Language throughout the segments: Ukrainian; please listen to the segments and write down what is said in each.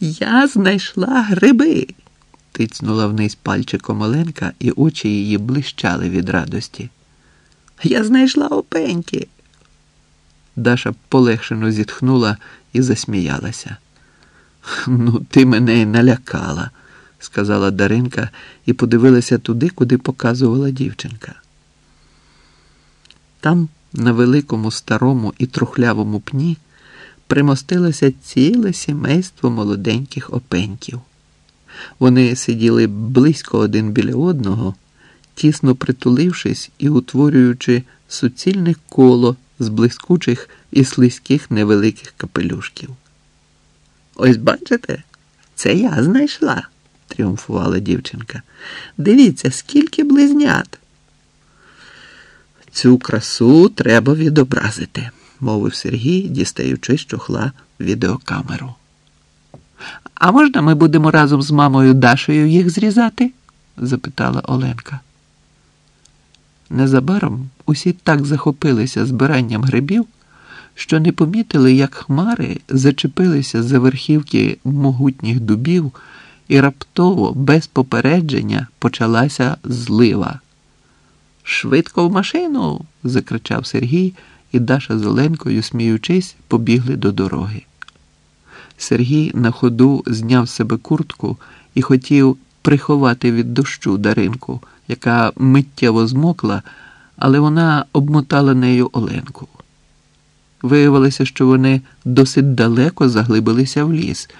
Я знайшла гриби. Тицнула вниз пальчиком Оленка, і очі її блищали від радості. Я знайшла опеньки. Даша полегшено зітхнула і засміялася. Ну, ти мене й налякала, сказала Даринка і подивилася туди, куди показувала дівчинка. Там, на великому старому і трухлявому пні, примостилося ціле сімейство молоденьких опеньків. Вони сиділи близько один біля одного, тісно притулившись і утворюючи суцільне коло з блискучих і слизьких невеликих капелюшків. Ось бачите, це я знайшла, тріумфувала дівчинка. Дивіться, скільки близнят. Цю красу треба відобразити, мовив Сергій, дістаючи з чохла відеокамеру. А можна ми будемо разом з мамою Дашею їх зрізати? запитала Оленка. Незабаром усі так захопилися збиранням грибів, що не помітили, як хмари зачепилися за верхівки могутніх дубів, і раптово, без попередження, почалася злива. Швидко в машину. закричав Сергій, і Даша з Оленкою, сміючись, побігли до дороги. Сергій на ходу зняв себе куртку і хотів приховати від дощу Даринку, яка миттєво змокла, але вона обмотала нею Оленку. Виявилося, що вони досить далеко заглибилися в ліс,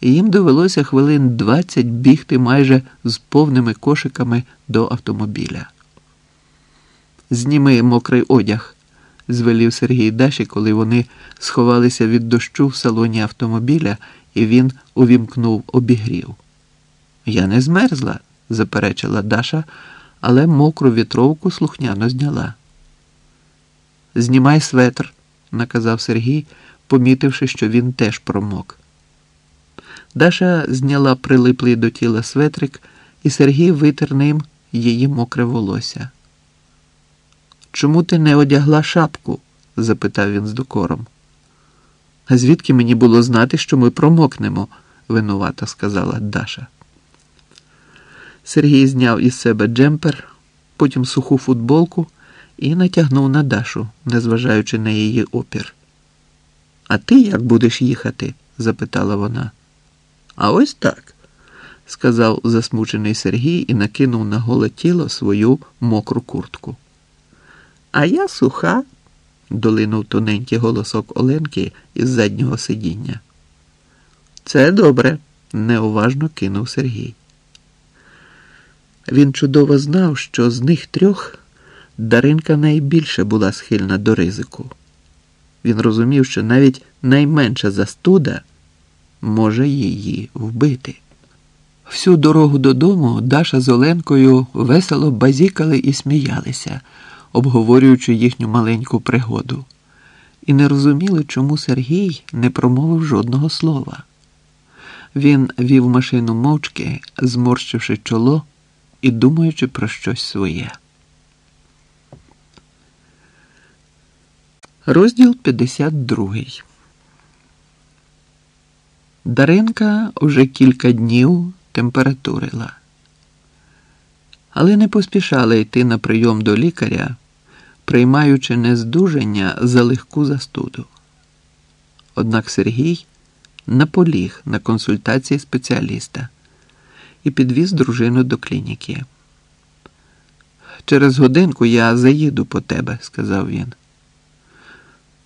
і їм довелося хвилин двадцять бігти майже з повними кошиками до автомобіля. Зніми мокрий одяг, звелів Сергій Даші, коли вони сховалися від дощу в салоні автомобіля, і він увімкнув обігрів. Я не змерзла, заперечила Даша, але мокру вітровку слухняно зняла. Знімай светр, наказав Сергій, помітивши, що він теж промок. Даша зняла прилиплий до тіла светрик, і Сергій витер ним її мокре волосся. Чому ти не одягла шапку? запитав він з докором. А звідки мені було знати, що ми промокнемо? винувато сказала Даша. Сергій зняв із себе джемпер, потім суху футболку і натягнув на Дашу, незважаючи на її опір. А ти як будеш їхати? запитала вона. А ось так, сказав засмучений Сергій і накинув на голе тіло свою мокру куртку. А я суха, долинув тоненький голосок Оленки із заднього сидіння. Це добре, неуважно кинув Сергій. Він чудово знав, що з них трьох Даринка найбільше була схильна до ризику. Він розумів, що навіть найменша застуда може її вбити. Всю дорогу додому Даша з Оленкою весело базікали і сміялися обговорюючи їхню маленьку пригоду, і не розуміли, чому Сергій не промовив жодного слова. Він вів машину мовчки, зморщивши чоло і думаючи про щось своє. Розділ 52 Даринка уже кілька днів температурила, але не поспішала йти на прийом до лікаря приймаючи нездужання за легку застуду. Однак Сергій наполіг на консультації спеціаліста і підвіз дружину до клініки. Через годинку я заїду по тебе, сказав він.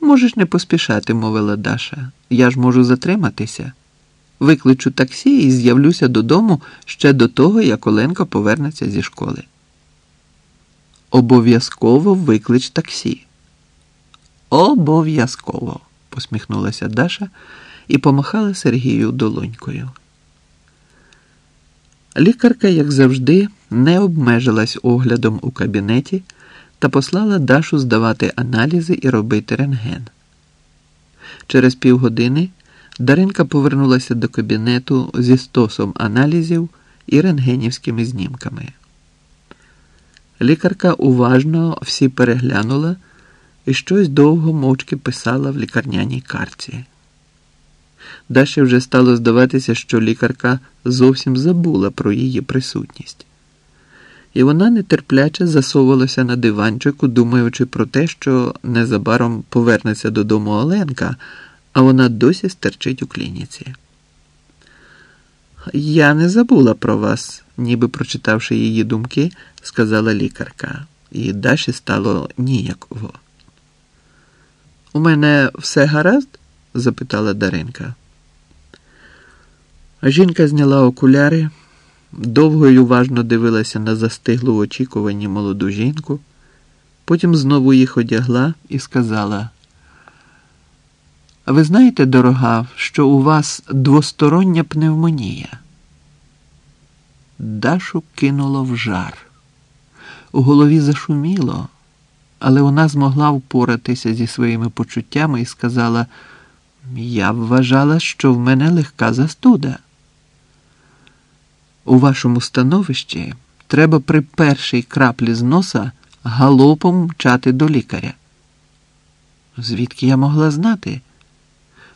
Можеш не поспішати, мовила Даша. Я ж можу затриматися. Викличу таксі і з'явлюся додому ще до того, як Оленка повернеться зі школи. Обов'язково виклич таксі. Обов'язково, посміхнулася Даша і помахала Сергію долонькою. Лікарка, як завжди, не обмежилась оглядом у кабінеті та послала Дашу здавати аналізи і робити рентген. Через півгодини Даринка повернулася до кабінету зі стосом аналізів і рентгенівськими знімками. Лікарка уважно всі переглянула і щось довго мовчки писала в лікарняній карті. Даші вже стало здаватися, що лікарка зовсім забула про її присутність. І вона нетерпляче засовувалася на диванчику, думаючи про те, що незабаром повернеться додому Оленка, а вона досі стерчить у клініці. Я не забула про вас, ніби прочитавши її думки, сказала лікарка, і Даші стало ніяково. У мене все гаразд? запитала Даринка. Жінка зняла окуляри, довго й уважно дивилася на застиглу в очікуванні молоду жінку, потім знову їх одягла і сказала. Ви знаєте, дорога, що у вас двостороння пневмонія? Дашу кинуло в жар. У голові зашуміло, але вона змогла впоратися зі своїми почуттями і сказала: Я вважала, що в мене легка застуда. У вашому становищі треба при першій краплі з носа галопом мчати до лікаря. Звідки я могла знати?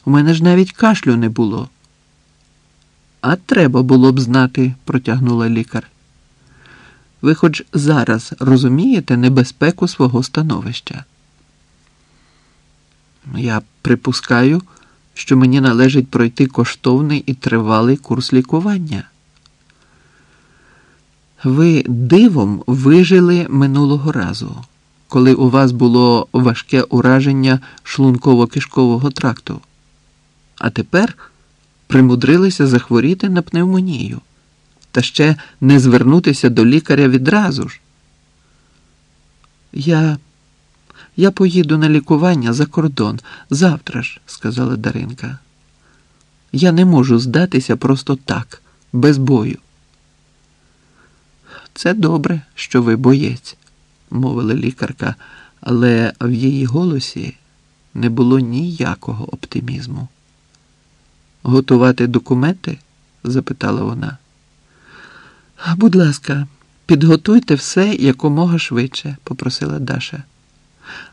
У мене ж навіть кашлю не було. А треба було б знати, протягнула лікар. Ви хоч зараз розумієте небезпеку свого становища? Я припускаю, що мені належить пройти коштовний і тривалий курс лікування. Ви дивом вижили минулого разу, коли у вас було важке ураження шлунково-кишкового тракту, а тепер примудрилися захворіти на пневмонію та ще не звернутися до лікаря відразу ж. Я я поїду на лікування за кордон завтра ж, сказала Даринка. Я не можу здатися просто так, без бою. Це добре, що ви боєць, мовила лікарка, але в її голосі не було ніякого оптимізму. Готувати документи? запитала вона. Будь ласка, підготуйте все якомога швидше, попросила Даша.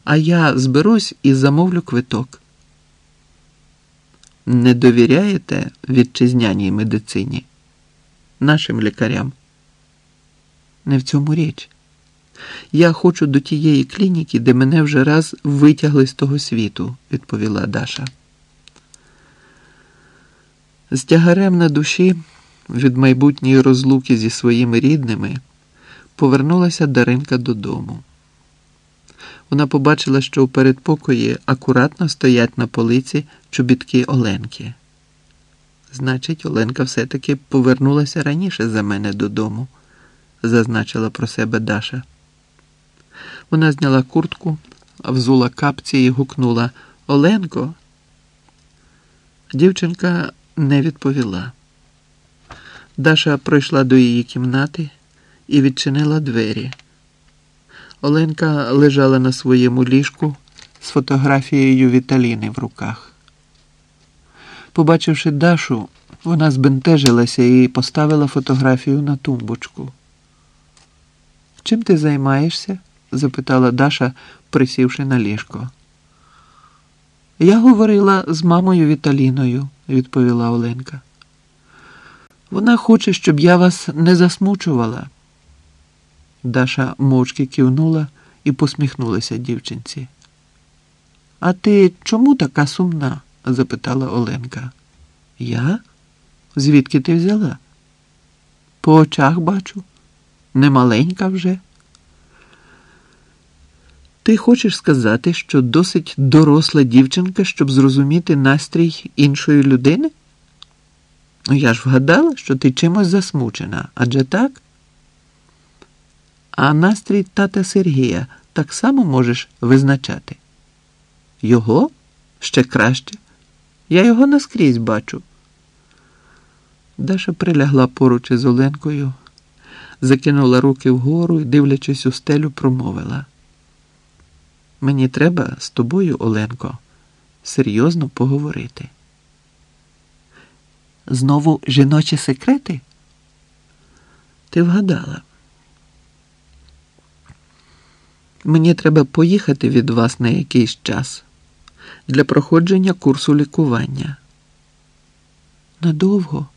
А я зберусь і замовлю квиток. Не довіряєте вітчизняній медицині, нашим лікарям? Не в цьому річ. Я хочу до тієї клініки, де мене вже раз витягли з того світу, відповіла Даша. З тягарем на душі від майбутньої розлуки зі своїми рідними повернулася Даринка додому. Вона побачила, що у передпокої акуратно стоять на полиці чобітки Оленки. Значить, Оленка все-таки повернулася раніше за мене додому, зазначила про себе Даша. Вона зняла куртку, взула капці і гукнула Оленко. Дівчинка не відповіла. Даша пройшла до її кімнати і відчинила двері. Оленка лежала на своєму ліжку з фотографією Віталіни в руках. Побачивши Дашу, вона збентежилася і поставила фотографію на тумбочку. Чим ти займаєшся? запитала Даша, присівши на ліжко. Я говорила з мамою Віталіною, відповіла Оленка. Вона хоче, щоб я вас не засмучувала. Даша мовчки кивнула і посміхнулася дівчинці. А ти чому така сумна? запитала Оленка. Я? Звідки ти взяла? По очах бачу, немаленька вже. Ти хочеш сказати, що досить доросла дівчинка, щоб зрозуміти настрій іншої людини? Ну, я ж вгадала, що ти чимось засмучена, адже так? А настрій тата Сергія так само можеш визначати. Його ще краще. Я його наскрізь бачу. Даша прилягла поруч із Оленкою, закинула руки вгору і, дивлячись у стелю, промовила. Мені треба з тобою, Оленко, серйозно поговорити. Знову жіночі секрети? Ти вгадала. Мені треба поїхати від вас на якийсь час для проходження курсу лікування. Надовго.